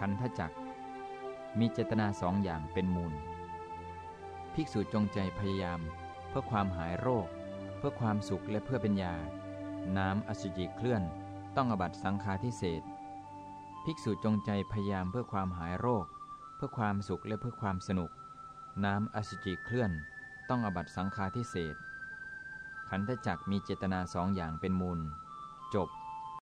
ขันธจักมีเจตนาสองอย่างเป็นมูล ภิกษุจงใจพยายาม เพื่อความหายโรค เพื่อความสุขและเพื่อเป็นยา น้ำอสุจิเคลื่อนต้องอบัตสังฆาทิเศษภิกษุจงใจพยายามเพื่อความหายโรค เพื่อความสุขและเพื่อความสนุก น้ำอสุจิเคลื่อนต้องอบัตสังฆาทิเศษขันธจักมีเจตนาสองอย่างเป็นมูล จบ